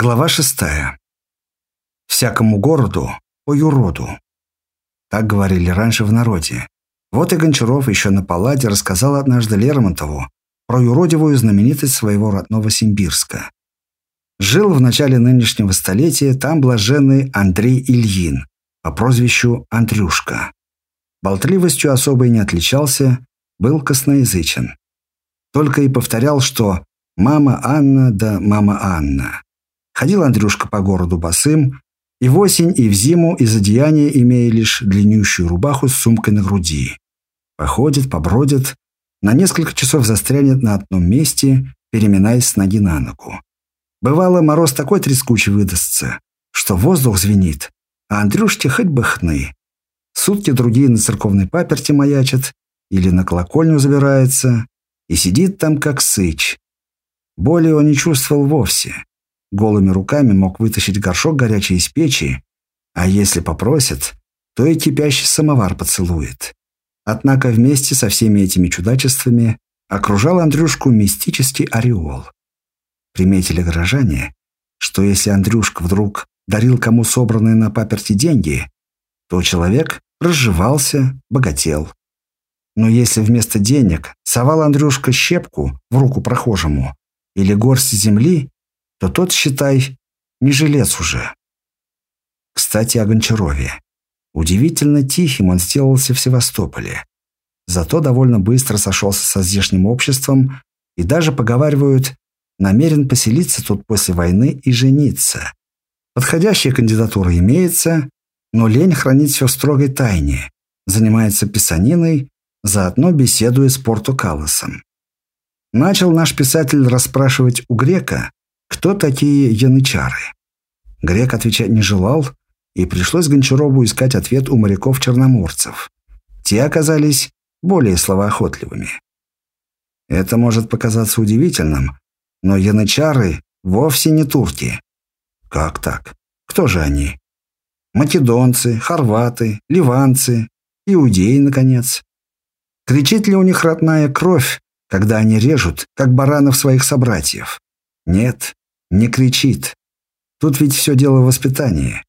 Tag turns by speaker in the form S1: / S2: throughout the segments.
S1: Глава шестая. Всякому городу по юроду. Так говорили раньше в народе. Вот и Гончаров еще на палате рассказал однажды Лермонтову про юродивую знаменитость своего родного Симбирска. Жил в начале нынешнего столетия там блаженный Андрей Ильин по прозвищу Андрюшка. Болтливостью особой не отличался, был косноязычен. Только и повторял, что «мама Анна да мама Анна». Ходил Андрюшка по городу босым, и в осень, и в зиму из одеяния имея лишь длиннющую рубаху с сумкой на груди. Походит, побродит, на несколько часов застрянет на одном месте, переминаясь с ноги на ногу. Бывало, мороз такой трескучий выдастся, что воздух звенит, а Андрюшке хоть бы хны. Сутки другие на церковной паперти маячат или на колокольню забирается и сидит там как сыч. Боли он не чувствовал вовсе. Голыми руками мог вытащить горшок горячий из печи, а если попросит, то и кипящий самовар поцелует. Однако вместе со всеми этими чудачествами окружал Андрюшку мистический ореол. Приметили горожане, что если Андрюшка вдруг дарил кому собранные на паперти деньги, то человек разживался, богател. Но если вместо денег совал Андрюшка щепку в руку прохожему или горсть земли, то тот, считай, не жилец уже. Кстати, о Гончарове. Удивительно тихим он сделался в Севастополе. Зато довольно быстро сошелся со здешним обществом и даже, поговаривают, намерен поселиться тут после войны и жениться. Подходящая кандидатура имеется, но лень хранить все в строгой тайне. Занимается писаниной, заодно беседуя с Порту Калласом. Начал наш писатель расспрашивать у грека, кто такие янычары? Грек отвечать не желал, и пришлось Гончарову искать ответ у моряков-черноморцев. Те оказались более словоохотливыми. Это может показаться удивительным, но янычары вовсе не турки. Как так? Кто же они? Македонцы, хорваты, ливанцы, иудеи, наконец. Кричит ли у них родная кровь, когда они режут, как баранов своих собратьев? Нет, не кричит. Тут ведь все дело в воспитании.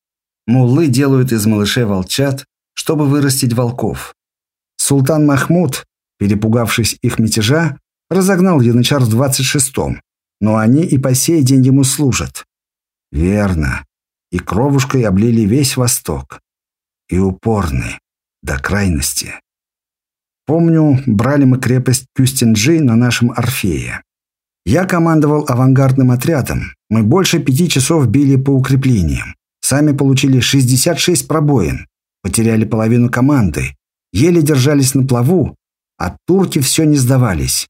S1: Муллы делают из малышей волчат, чтобы вырастить волков. Султан Махмуд, перепугавшись их мятежа, разогнал янычар в 26-м, но они и по сей день ему служат. Верно. И кровушкой облили весь Восток. И упорны. До крайности. Помню, брали мы крепость Кюстинджи на нашем Орфее. Я командовал авангардным отрядом. Мы больше пяти часов били по укреплениям. Сами получили 66 пробоин. Потеряли половину команды. Еле держались на плаву, а турки все не сдавались.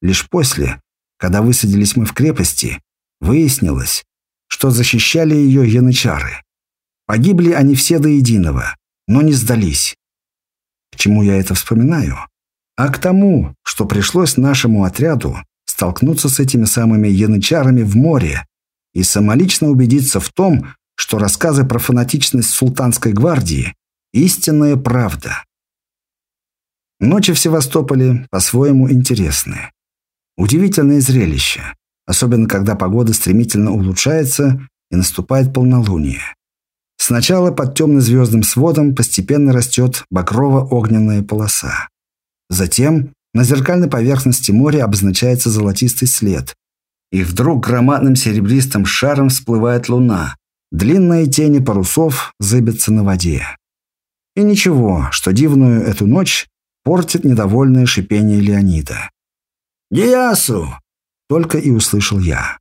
S1: Лишь после, когда высадились мы в крепости, выяснилось, что защищали ее янычары. Погибли они все до единого, но не сдались. К чему я это вспоминаю? А к тому, что пришлось нашему отряду столкнуться с этими самыми янычарами в море и самолично убедиться в том, что рассказы про фанатичность султанской гвардии – истинная правда. Ночи в Севастополе по-своему интересны. Удивительное зрелище, особенно когда погода стремительно улучшается и наступает полнолуние. Сначала под темно-звездным сводом постепенно растет багрово-огненная полоса. Затем на зеркальной поверхности моря обозначается золотистый след. И вдруг громадным серебристым шаром всплывает луна. Длинные тени парусов зыбятся на воде. И ничего, что дивную эту ночь портит недовольное шипение Леонида. «Гиясу!» — только и услышал я.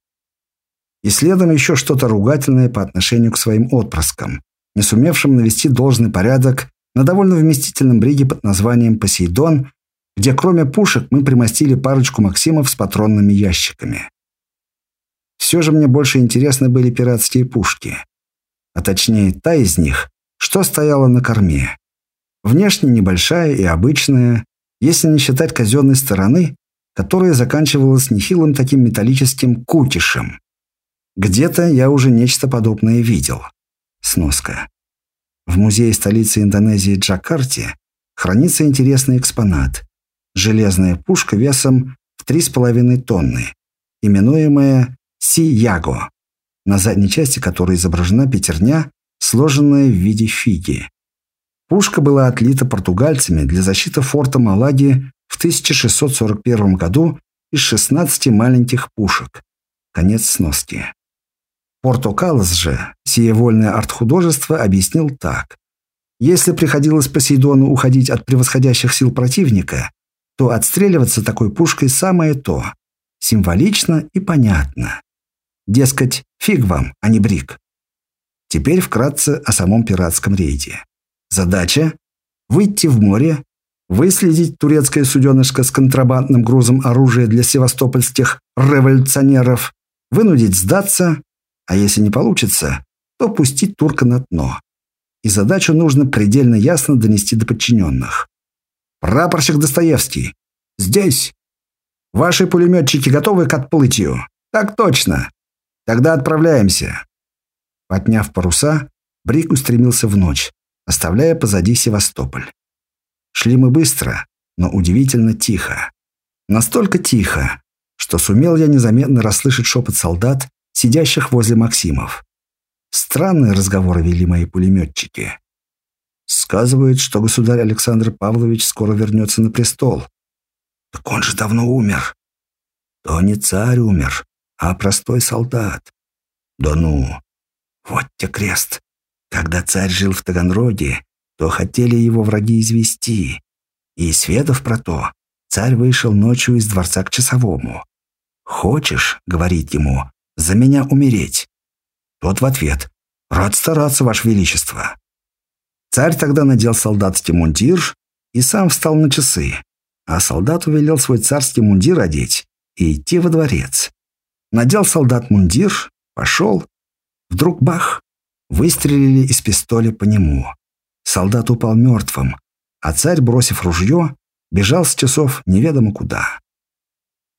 S1: И следом еще что-то ругательное по отношению к своим отпрыскам, не сумевшим навести должный порядок на довольно вместительном бриге под названием «Посейдон» где кроме пушек мы примостили парочку Максимов с патронными ящиками. Все же мне больше интересны были пиратские пушки. А точнее, та из них, что стояла на корме. Внешне небольшая и обычная, если не считать казенной стороны, которая заканчивалась нехилым таким металлическим кутишем. Где-то я уже нечто подобное видел. Сноска. В музее столицы Индонезии Джакарте хранится интересный экспонат железная пушка весом в 3,5 тонны, именуемая «Сияго». на задней части которой изображена пятерня, сложенная в виде фиги. Пушка была отлита португальцами для защиты форта Малаги в 1641 году из 16 маленьких пушек. Конец сноски. Порто Калос же сие вольное арт-художество объяснил так. Если приходилось Посейдону уходить от превосходящих сил противника, то отстреливаться такой пушкой самое то. Символично и понятно. Дескать, фиг вам, а не брик. Теперь вкратце о самом пиратском рейде. Задача – выйти в море, выследить турецкое суденышко с контрабандным грузом оружия для севастопольских революционеров, вынудить сдаться, а если не получится, то пустить турка на дно. И задачу нужно предельно ясно донести до подчиненных. «Прапорщик Достоевский! Здесь! Ваши пулеметчики готовы к отплытию?» «Так точно! Тогда отправляемся!» Подняв паруса, Брик устремился в ночь, оставляя позади Севастополь. Шли мы быстро, но удивительно тихо. Настолько тихо, что сумел я незаметно расслышать шепот солдат, сидящих возле Максимов. Странные разговоры вели мои пулеметчики. Сказывают, что государь Александр Павлович скоро вернется на престол. Так он же давно умер. То не царь умер, а простой солдат. Да ну, вот те крест. Когда царь жил в Таганроге, то хотели его враги извести. И, сведав про то, царь вышел ночью из дворца к часовому. «Хочешь, — говорит ему, — за меня умереть?» Тот в ответ, «Рад стараться, Ваше Величество». Царь тогда надел солдатский мундир и сам встал на часы, а солдату велел свой царский мундир одеть и идти во дворец. Надел солдат мундир, пошел. Вдруг бах! Выстрелили из пистоля по нему. Солдат упал мертвым, а царь, бросив ружье, бежал с часов неведомо куда.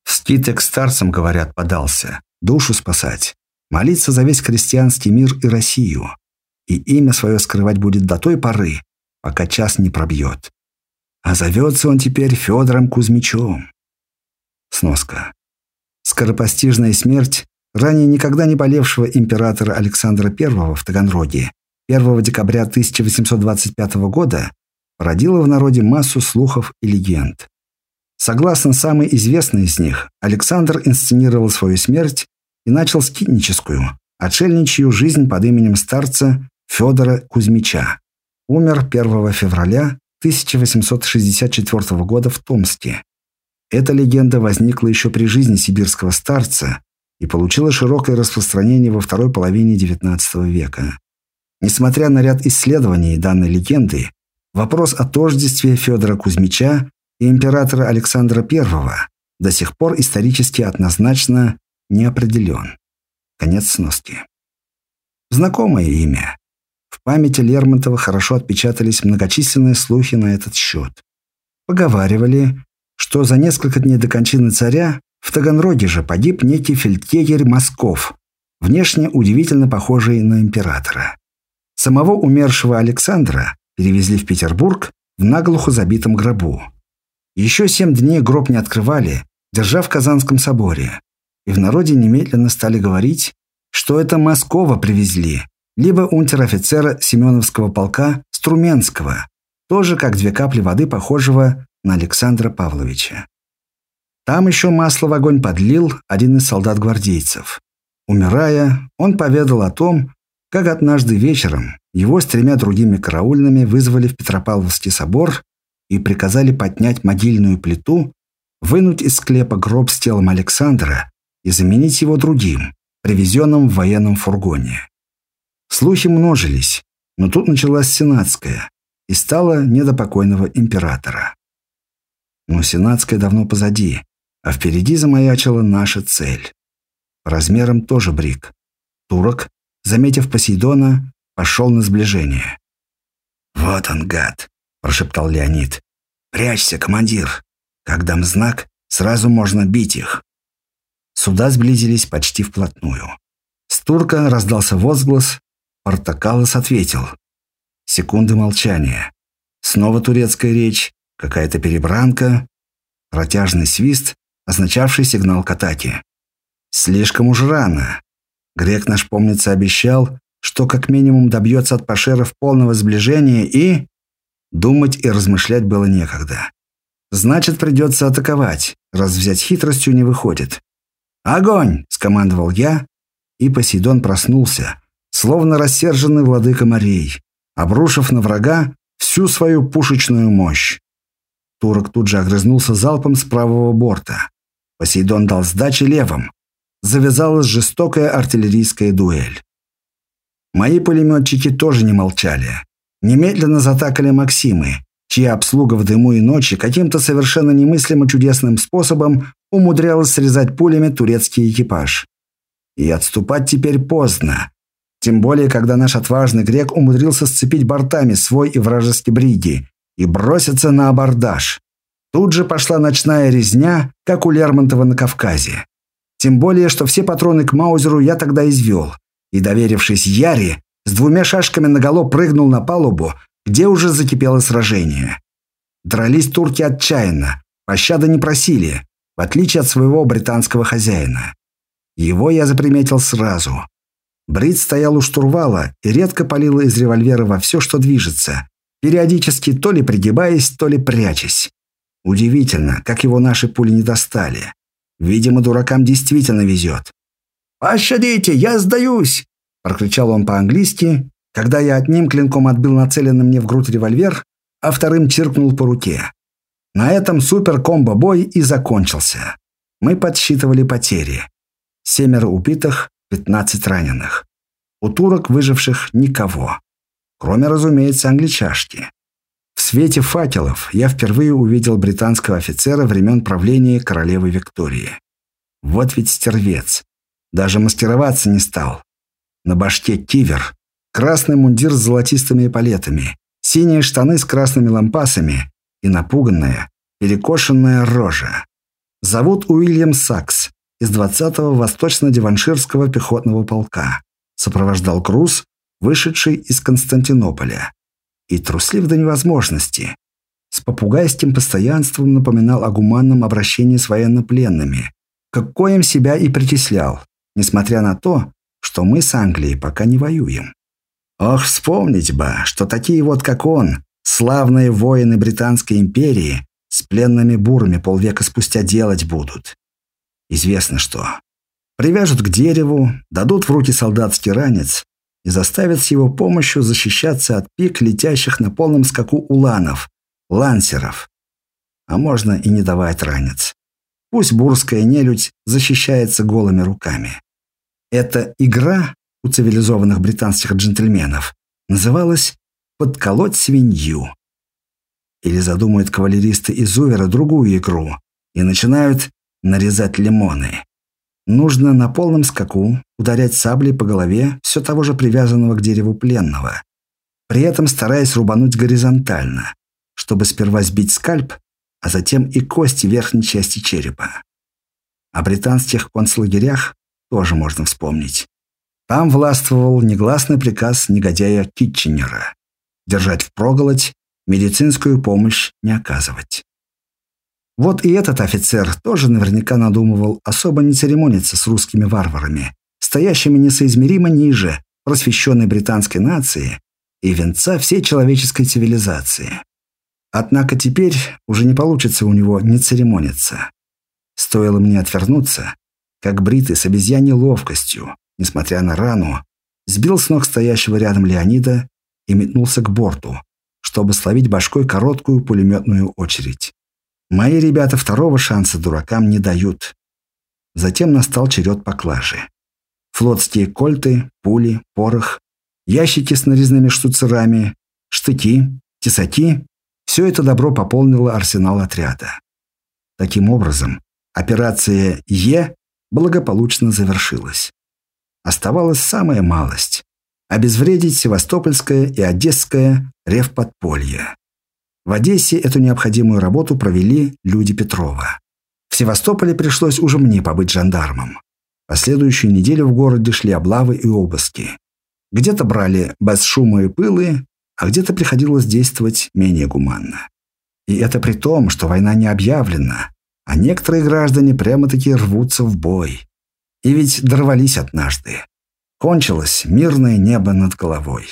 S1: В скиты к старцам, говорят, подался, душу спасать, молиться за весь крестьянский мир и Россию, и имя свое скрывать будет до той поры, пока час не пробьет. А зовется он теперь Федором Кузьмичом. Сноска. Скоропостижная смерть ранее никогда не болевшего императора Александра I в Таганроге 1 декабря 1825 года породила в народе массу слухов и легенд. Согласно самой известной из них, Александр инсценировал свою смерть и начал скитническую, отшельничью жизнь под именем старца Федора Кузьмича. Умер 1 февраля 1864 года в Томске. Эта легенда возникла еще при жизни сибирского старца и получила широкое распространение во второй половине XIX века. Несмотря на ряд исследований данной легенды, вопрос о тождестве Федора Кузьмича и императора Александра I до сих пор исторически однозначно не определен. Конец сноски. Знакомое имя. В памяти Лермонтова хорошо отпечатались многочисленные слухи на этот счет. Поговаривали, что за несколько дней до кончины царя в Таганроге же погиб некий фельдъегерь Москов, внешне удивительно похожий на императора. Самого умершего Александра перевезли в Петербург в наглухо забитом гробу. Еще семь дней гроб не открывали, держа в Казанском соборе. И в народе немедленно стали говорить, что это Москова привезли, либо унтер-офицера Семеновского полка Струменского, тоже как две капли воды похожего на Александра Павловича. Там еще масло в огонь подлил один из солдат-гвардейцев. Умирая, он поведал о том, как однажды вечером его с тремя другими караульными вызвали в Петропавловский собор и приказали поднять могильную плиту, вынуть из склепа гроб с телом Александра и заменить его другим, привезенным в военном фургоне. Слухи множились, но тут началась Сенатская и стала не до покойного императора. Но Сенатская давно позади, а впереди замаячила наша цель. Размером тоже брик. Турок, заметив Посейдона, пошел на сближение. «Вот он, гад!» – прошептал Леонид. «Прячься, командир! Как дам знак, сразу можно бить их!» Суда сблизились почти вплотную. С турка раздался возглас, Портокалос ответил. Секунды молчания. Снова турецкая речь, какая-то перебранка, протяжный свист, означавший сигнал к атаке. Слишком уж рано. Грек наш, помнится, обещал, что как минимум добьется от пашеров полного сближения и... Думать и размышлять было некогда. Значит, придется атаковать, раз взять хитростью не выходит. «Огонь!» – скомандовал я, и Посейдон проснулся, словно рассерженный владыка морей, обрушив на врага всю свою пушечную мощь. Турок тут же огрызнулся залпом с правого борта. Посейдон дал сдачи левым. Завязалась жестокая артиллерийская дуэль. Мои пулеметчики тоже не молчали. Немедленно затакали Максимы, чья обслуга в дыму и ночи каким-то совершенно немыслимо чудесным способом умудрялась срезать пулями турецкий экипаж. И отступать теперь поздно. Тем более, когда наш отважный грек умудрился сцепить бортами свой и вражеский бриги и броситься на абордаж. Тут же пошла ночная резня, как у Лермонтова на Кавказе. Тем более, что все патроны к Маузеру я тогда извел. И, доверившись Яре, с двумя шашками наголо прыгнул на палубу, где уже закипело сражение. Дрались турки отчаянно, пощады не просили, в отличие от своего британского хозяина. Его я заприметил сразу. Брит стоял у штурвала и редко палил из револьвера во все, что движется, периодически то ли пригибаясь, то ли прячась. Удивительно, как его наши пули не достали. Видимо, дуракам действительно везет. «Пощадите, я сдаюсь!» – прокричал он по-английски, когда я одним клинком отбил нацеленный мне в грудь револьвер, а вторым чиркнул по руке. На этом супер-комбо-бой и закончился. Мы подсчитывали потери. Семеро убитых, пятнадцать раненых. У турок выживших никого. Кроме, разумеется, англичашки. В свете факелов я впервые увидел британского офицера времен правления королевы Виктории. Вот ведь стервец. Даже маскироваться не стал. На башке кивер, красный мундир с золотистыми эполетами, синие штаны с красными лампасами и напуганная, перекошенная рожа. Зовут Уильям Сакс из 20-го Восточно-Диванширского пехотного полка. Сопровождал груз, вышедший из Константинополя и труслив до невозможности. С попугайским постоянством напоминал о гуманном обращении с военнопленными, к коим себя и причислял, несмотря на то, что мы с Англией пока не воюем. Ох, вспомнить бы, что такие вот, как он, славные воины Британской империи, с пленными бурами полвека спустя делать будут. Известно что. Привяжут к дереву, дадут в руки солдатский ранец, и заставят с его помощью защищаться от пик летящих на полном скаку уланов, лансеров. А можно и не давать ранец. Пусть бурская нелюдь защищается голыми руками. Эта игра у цивилизованных британских джентльменов называлась «подколоть свинью». Или задумают кавалеристы из Увера другую игру и начинают нарезать лимоны. Нужно на полном скаку ударять саблей по голове все того же привязанного к дереву пленного, при этом стараясь рубануть горизонтально, чтобы сперва сбить скальп, а затем и кости верхней части черепа. О британских концлагерях тоже можно вспомнить. Там властвовал негласный приказ негодяя Китченера держать впроголодь, медицинскую помощь не оказывать. Вот и этот офицер тоже наверняка надумывал особо не церемониться с русскими варварами, стоящими несоизмеримо ниже просвещенной британской нации и венца всей человеческой цивилизации. Однако теперь уже не получится у него не церемониться. Стоило мне отвернуться, как бритый с обезьяньей ловкостью, несмотря на рану, сбил с ног стоящего рядом Леонида и метнулся к борту, чтобы словить башкой короткую пулеметную очередь. Мои ребята второго шанса дуракам не дают. Затем настал черед поклажи. Флотские кольты, пули, порох, ящики с нарезными штуцерами, штыки, тесаки – все это добро пополнило арсенал отряда. Таким образом, операция «Е» благополучно завершилась. Оставалась самая малость – обезвредить Севастопольское и Одесское ревподполье. В Одессе эту необходимую работу провели люди Петрова. В Севастополе пришлось уже мне побыть жандармом. Последующую неделю в городе шли облавы и обыски. Где-то брали без шума и пылы, а где-то приходилось действовать менее гуманно. И это при том, что война не объявлена, а некоторые граждане прямо-таки рвутся в бой. И ведь дорвались однажды. Кончилось мирное небо над головой.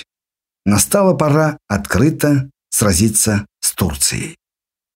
S1: Настала пора открыто сразиться Турцией.